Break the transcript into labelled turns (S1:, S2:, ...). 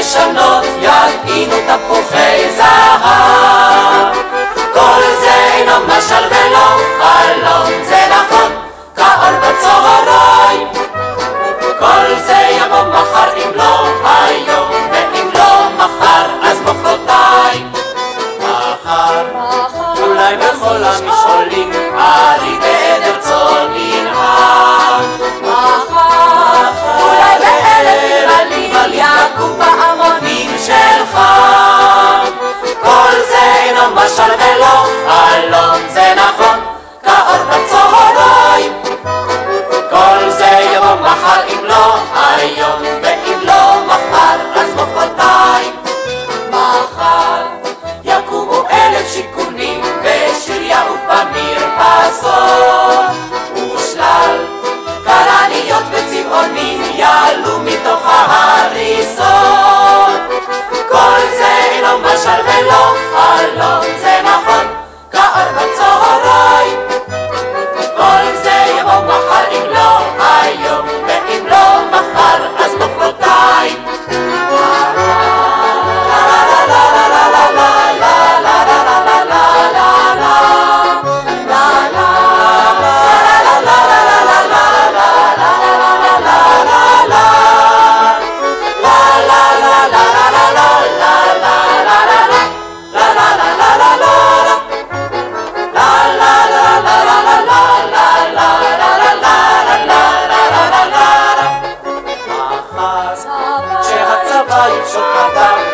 S1: לשנות יטעינו תפוחי falso cadáver.